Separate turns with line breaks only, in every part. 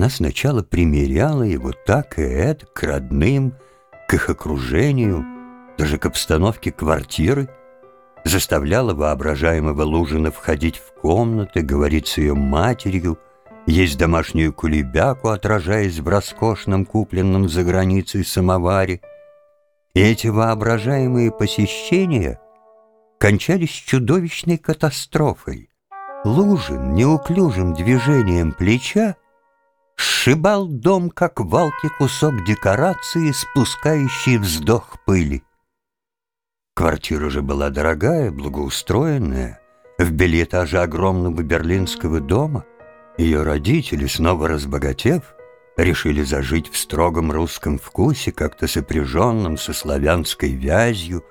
Она сначала примеряла его так и это к родным, к их окружению, даже к обстановке квартиры, заставляла воображаемого Лужина входить в комнаты, говорить с ее матерью, есть домашнюю кулебяку, отражаясь в роскошном купленном за границей самоваре. И эти воображаемые посещения кончались чудовищной катастрофой. Лужин неуклюжим движением плеча сшибал дом, как валки кусок декорации, спускающий вздох пыли. Квартира же была дорогая, благоустроенная, в билетаже огромного берлинского дома. Ее родители, снова разбогатев, решили зажить в строгом русском вкусе, как-то сопряженном со славянской вязью,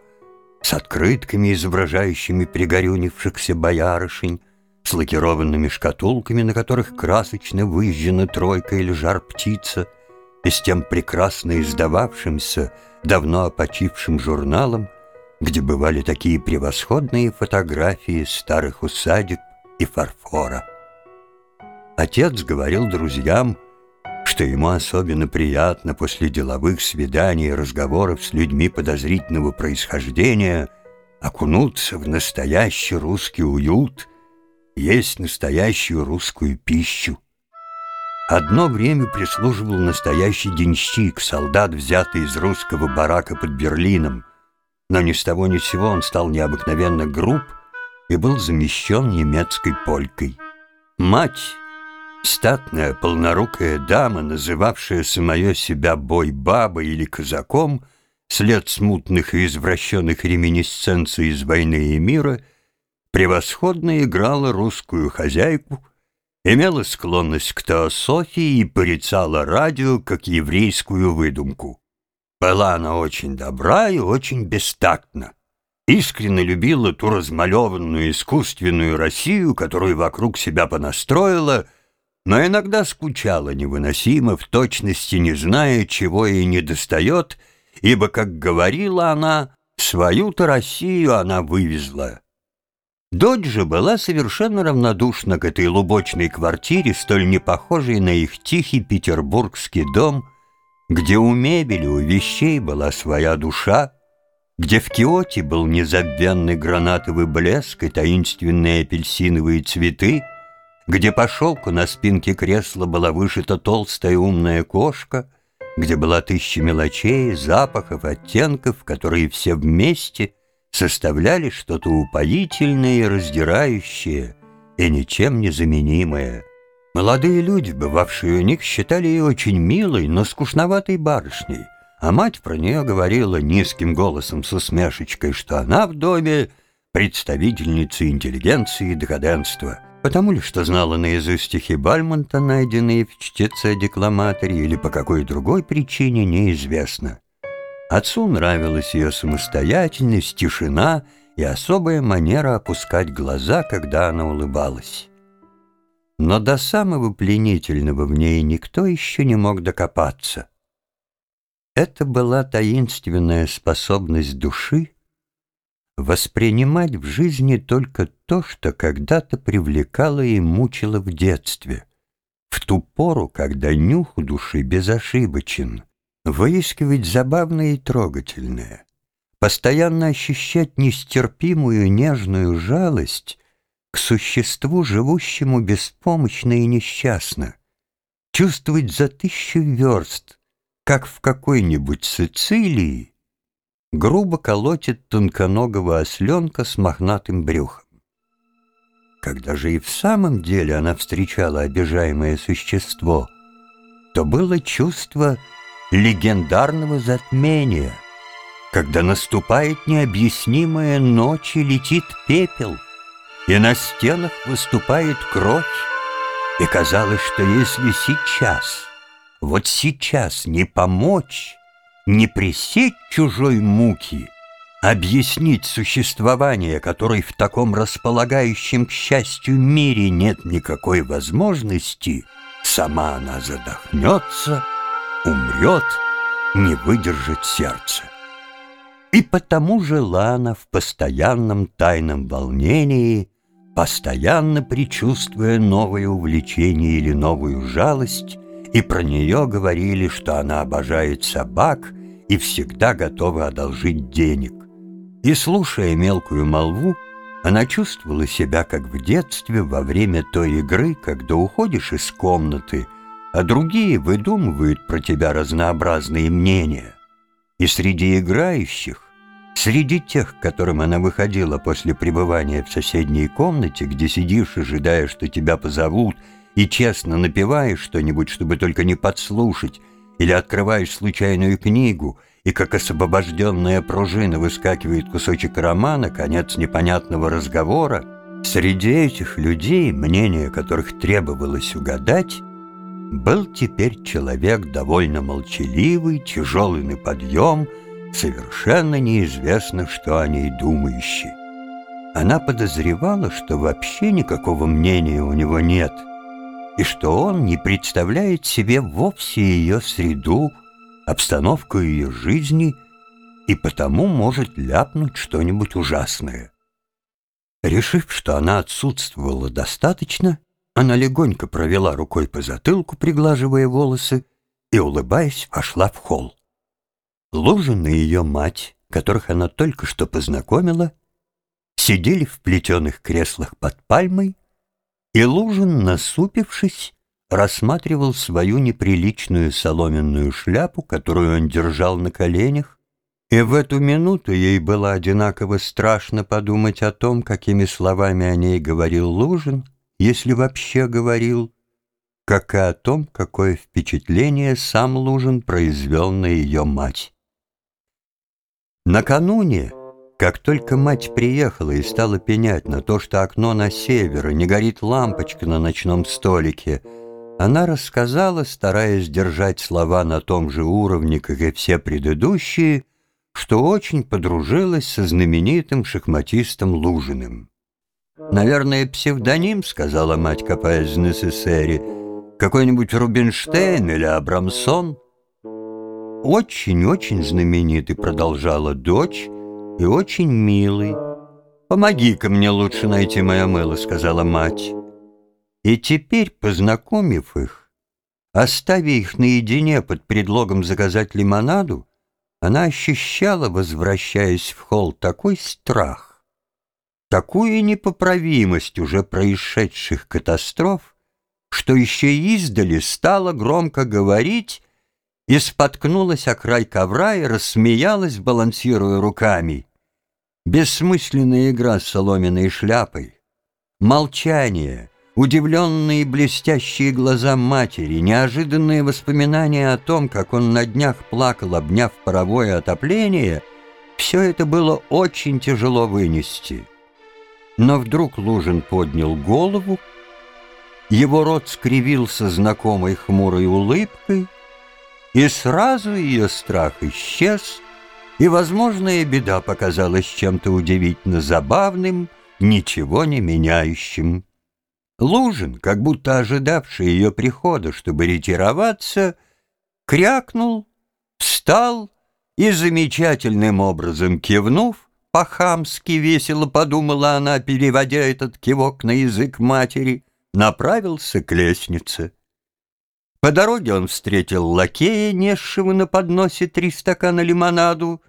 с открытками, изображающими пригорюнившихся боярышень, с лакированными шкатулками, на которых красочно выжжена тройка или жар-птица, и с тем прекрасно издававшимся, давно опочившим журналом, где бывали такие превосходные фотографии старых усадеб и фарфора. Отец говорил друзьям, что ему особенно приятно после деловых свиданий и разговоров с людьми подозрительного происхождения окунуться в настоящий русский уют, есть настоящую русскую пищу. Одно время прислуживал настоящий денщик, солдат, взятый из русского барака под Берлином, но ни с того ни с сего он стал необыкновенно груб и был замещен немецкой полькой. Мать, статная полнорукая дама, называвшая самое себя бой-бабой или казаком, след смутных и извращенных реминисценций из «Войны и мира», превосходно играла русскую хозяйку, имела склонность к теософии и порицала радио как еврейскую выдумку. Была она очень добра и очень бестактна. Искренне любила ту размалеванную искусственную Россию, которую вокруг себя понастроила, но иногда скучала невыносимо, в точности не зная, чего ей недостает, ибо, как говорила она, свою-то Россию она вывезла. Дочь же была совершенно равнодушна к этой лубочной квартире, столь не похожей на их тихий петербургский дом — где у мебели, у вещей была своя душа, где в Киоте был незабвенный гранатовый блеск и таинственные апельсиновые цветы, где по шелку на спинке кресла была вышита толстая умная кошка, где была тысяча мелочей, запахов, оттенков, которые все вместе составляли что-то упоительное и раздирающее, и ничем не заменимое. Молодые люди, бывавшие у них, считали ее очень милой, но скучноватой барышней, а мать про нее говорила низким голосом с усмешечкой, что она в доме представительница интеллигенции и декаденства, потому ли что знала наизусть стихи Бальмонта, найденные в чтеце-декламаторе, или по какой другой причине, неизвестно. Отцу нравилась ее самостоятельность, тишина и особая манера опускать глаза, когда она улыбалась. Но до самого пленительного в ней никто еще не мог докопаться. Это была таинственная способность души воспринимать в жизни только то, что когда-то привлекало и мучило в детстве, в ту пору, когда нюх души безошибочен, выискивать забавное и трогательное, постоянно ощущать нестерпимую нежную жалость к существу, живущему беспомощно и несчастно, чувствовать за тысячу верст, как в какой-нибудь Сицилии, грубо колотит тонконогого осленка с мохнатым брюхом. Когда же и в самом деле она встречала обижаемое существо, то было чувство легендарного затмения, когда наступает необъяснимая ночь и летит пепел — и на стенах выступает кровь, и казалось, что если сейчас, вот сейчас не помочь, не пресечь чужой муки, объяснить существование, которой в таком располагающем к счастью мире нет никакой возможности, сама она задохнется, умрет, не выдержит сердце. И потому жила она в постоянном тайном волнении, постоянно предчувствуя новое увлечение или новую жалость, и про нее говорили, что она обожает собак и всегда готова одолжить денег. И, слушая мелкую молву, она чувствовала себя, как в детстве, во время той игры, когда уходишь из комнаты, а другие выдумывают про тебя разнообразные мнения. И среди играющих, среди тех, к которым она выходила после пребывания в соседней комнате, где сидишь, ожидая, что тебя позовут, и честно напеваешь что-нибудь, чтобы только не подслушать, или открываешь случайную книгу, и как освобожденная пружина выскакивает кусочек романа, конец непонятного разговора, среди этих людей, мнение которых требовалось угадать, был теперь человек довольно молчаливый, тяжелый на подъем, совершенно неизвестно, что о ней думающий. Она подозревала, что вообще никакого мнения у него нет — и что он не представляет себе вовсе ее среду, обстановку ее жизни и потому может ляпнуть что-нибудь ужасное. Решив, что она отсутствовала достаточно, она легонько провела рукой по затылку, приглаживая волосы, и, улыбаясь, вошла в холл. Лужин и ее мать, которых она только что познакомила, сидели в плетеных креслах под пальмой и Лужин, насупившись, рассматривал свою неприличную соломенную шляпу, которую он держал на коленях, и в эту минуту ей было одинаково страшно подумать о том, какими словами о ней говорил Лужин, если вообще говорил, как и о том, какое впечатление сам Лужин произвел на ее мать. Накануне как только мать приехала и стала пенять на то, что окно на север, и не горит лампочка на ночном столике, она рассказала, стараясь держать слова на том же уровне, как и все предыдущие, что очень подружилась со знаменитым шахматистом Лужиным. «Наверное, псевдоним», — сказала мать, копаясь в НССРе, «какой-нибудь Рубинштейн или Абрамсон». «Очень-очень знаменитый», — продолжала дочь, — и очень милый. «Помоги-ка мне лучше найти мое мыло», — сказала мать. И теперь, познакомив их, оставив их наедине под предлогом заказать лимонаду, она ощущала, возвращаясь в холл, такой страх, такую непоправимость уже происшедших катастроф, что еще издали стала громко говорить и споткнулась о край ковра и рассмеялась, балансируя руками. Бессмысленная игра с соломенной шляпой, молчание, удивленные блестящие глаза матери, неожиданные воспоминания о том, как он на днях плакал, обняв паровое отопление, все это было очень тяжело вынести. Но вдруг Лужин поднял голову, его рот скривился знакомой хмурой улыбкой, и сразу ее страх исчез — и возможная беда показалась чем-то удивительно забавным, ничего не меняющим. Лужин, как будто ожидавший ее прихода, чтобы ретироваться, крякнул, встал и, замечательным образом кивнув, по-хамски весело подумала она, переводя этот кивок на язык матери, направился к лестнице. По дороге он встретил лакея, несшего на подносе три стакана лимонаду,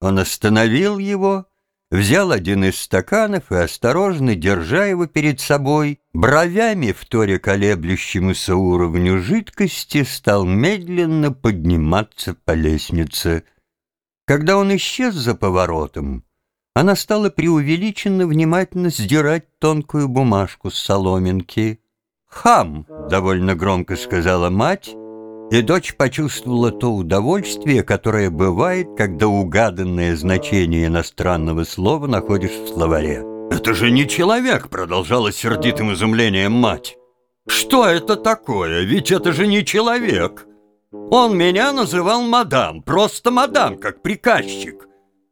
он остановил его, взял один из стаканов и, осторожно держа его перед собой, бровями, вторя колеблющемуся уровню жидкости, стал медленно подниматься по лестнице. Когда он исчез за поворотом, она стала преувеличенно внимательно сдирать тонкую бумажку с соломинки. «Хам!» — довольно громко сказала мать, и дочь почувствовала то удовольствие, которое бывает, когда угаданное значение иностранного слова находишь в словаре. «Это же не человек!» — продолжала сердитым изумлением мать. «Что это такое? Ведь это же не человек!» Он меня называл мадам, просто мадам, как приказчик.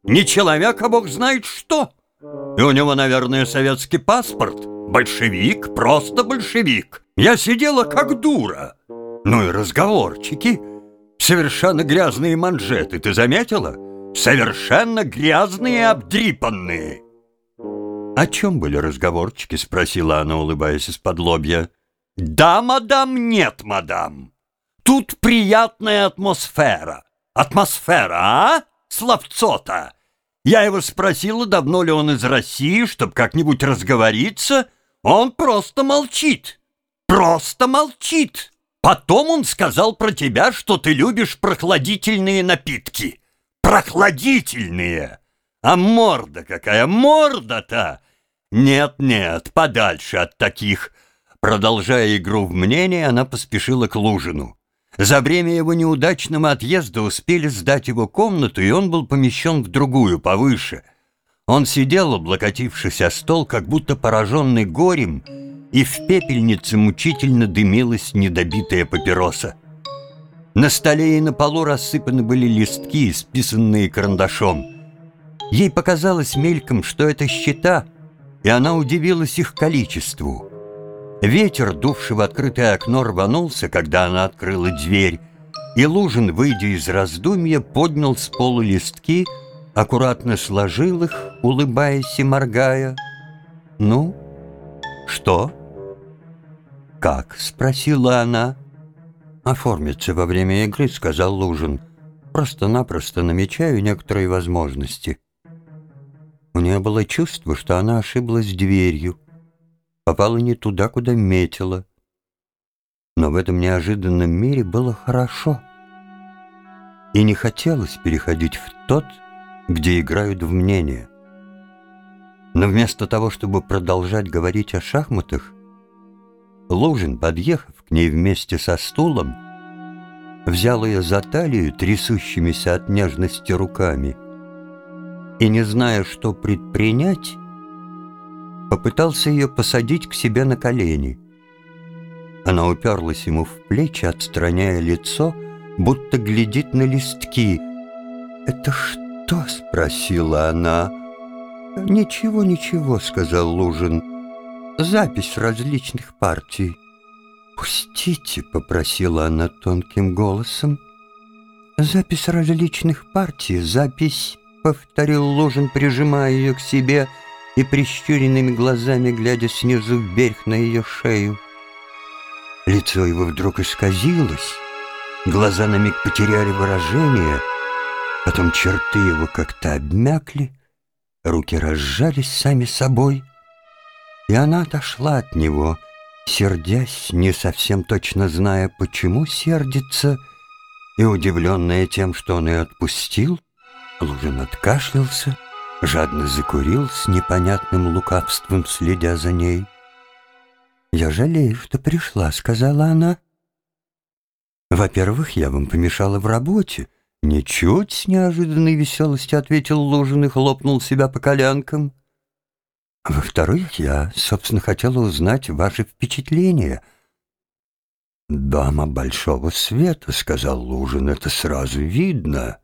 Не человек, а бог знает что. И у него, наверное, советский паспорт. Большевик, просто большевик. Я сидела как дура. Ну и разговорчики. Совершенно грязные манжеты, ты заметила? Совершенно грязные обдрипанные. «О чем были разговорчики?» — спросила она, улыбаясь из-под лобья. «Да, мадам, нет, мадам. Тут приятная атмосфера. Атмосфера, а? Словцо-то. Я его спросила, давно ли он из России, чтобы как-нибудь разговориться. Он просто молчит. Просто молчит. Потом он сказал про тебя, что ты любишь прохладительные напитки. Прохладительные. А морда какая, морда-то! Нет-нет, подальше от таких. Продолжая игру в мнение, она поспешила к Лужину. За время его неудачного отъезда успели сдать его комнату, и он был помещен в другую, повыше. Он сидел, облокотившись о стол, как будто пораженный горем, и в пепельнице мучительно дымилась недобитая папироса. На столе и на полу рассыпаны были листки, исписанные карандашом. Ей показалось мельком, что это счета, и она удивилась их количеству. Ветер, дувший в открытое окно, рванулся, когда она открыла дверь, и Лужин, выйдя из раздумья, поднял с полу листки, аккуратно сложил их, улыбаясь и моргая. «Ну, что?» «Как?» — спросила она. «Оформиться во время игры», — сказал Лужин. «Просто-напросто намечаю некоторые возможности». У нее было чувство, что она ошиблась дверью попала не туда, куда метила. Но в этом неожиданном мире было хорошо. И не хотелось переходить в тот, где играют в мнение. Но вместо того, чтобы продолжать говорить о шахматах, Лужин, подъехав к ней вместе со стулом, взял ее за талию трясущимися от нежности руками и, не зная, что предпринять, попытался ее посадить к себе на колени. Она уперлась ему в плечи, отстраняя лицо, будто глядит на листки. «Это что?» — спросила она. «Ничего, ничего», — сказал Лужин. «Запись различных партий». «Пустите», — попросила она тонким голосом. «Запись различных партий, запись», — повторил Лужин, прижимая ее к себе, — и прищуренными глазами, глядя снизу вверх на ее шею. Лицо его вдруг исказилось, глаза на миг потеряли выражение, потом черты его как-то обмякли, руки разжались сами собой, и она отошла от него, сердясь, не совсем точно зная, почему сердится, и удивленная тем, что он ее отпустил, Лужин откашлялся, жадно закурил с непонятным лукавством, следя за ней. «Я жалею, что пришла», — сказала она. «Во-первых, я вам помешала в работе». «Ничуть с неожиданной веселостью», — ответил Лужин и хлопнул себя по колянкам. «Во-вторых, я, собственно, хотела узнать ваши впечатления». «Дама большого света», — сказал Лужин, — «это сразу видно».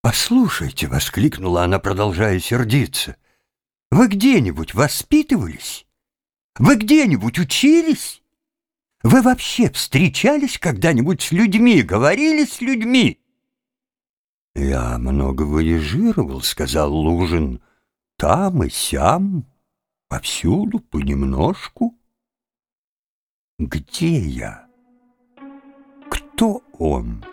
«Послушайте», — воскликнула она, продолжая сердиться, «вы где-нибудь воспитывались? Вы где-нибудь учились? Вы вообще встречались когда-нибудь с людьми, говорили с людьми?» «Я много выезжировал», — сказал Лужин, «там и сям, повсюду, понемножку». «Где я? Кто он?»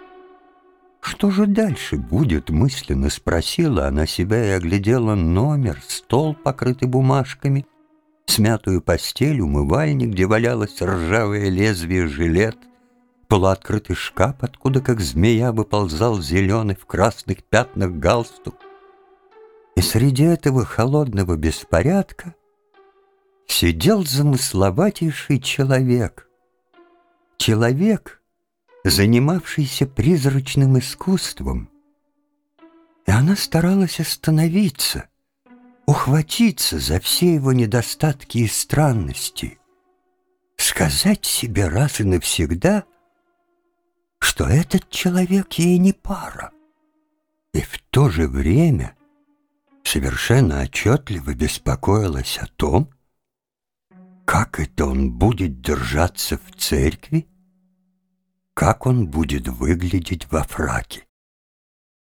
Что же дальше будет, мысленно спросила она себя и оглядела номер, стол, покрытый бумажками, смятую постель, умывальник, где валялось ржавое лезвие жилет, полуоткрытый шкаф, откуда, как змея, выползал зеленый в красных пятнах галстук. И среди этого холодного беспорядка сидел замысловатейший человек. Человек — занимавшийся призрачным искусством. И она старалась остановиться, ухватиться за все его недостатки и странности, сказать себе раз и навсегда, что этот человек ей не пара. И в то же время совершенно отчетливо беспокоилась о том, как это он будет держаться в церкви, как он будет выглядеть во фраке.